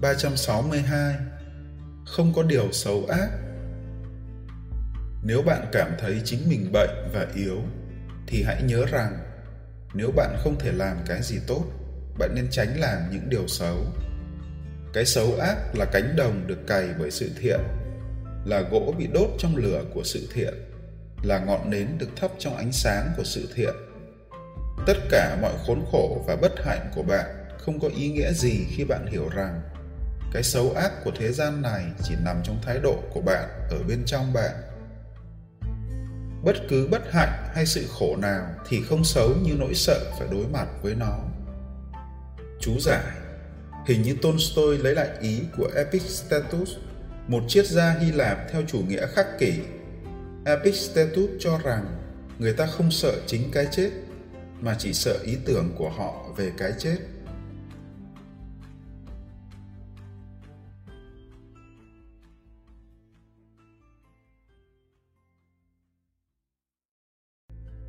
362 Không có điều xấu ác Nếu bạn cảm thấy chính mình bệnh và yếu thì hãy nhớ rằng nếu bạn không thể làm cái gì tốt, bạn nên tránh làm những điều xấu. Cái xấu ác là cánh đồng được cày bởi sự thiện, là gỗ bị đốt trong lửa của sự thiện, là ngọn nến được thắp trong ánh sáng của sự thiện. Tất cả mọi khốn khổ và bất hạnh của bạn không có ý nghĩa gì khi bạn hiểu rằng cái xấu ác của thế gian này chỉ nằm trong thái độ của bạn ở bên trong bạn. Bất cứ bất hạnh hay sự khổ nào thì không xấu như nỗi sợ phải đối mặt với nó. Chú giải, hình như tolstoy lấy lại ý của epictetus, một triết gia hy lạp theo chủ nghĩa khắc kỷ. Epictetus cho rằng người ta không sợ chính cái chết, mà chỉ sợ ý tưởng của họ về cái chết.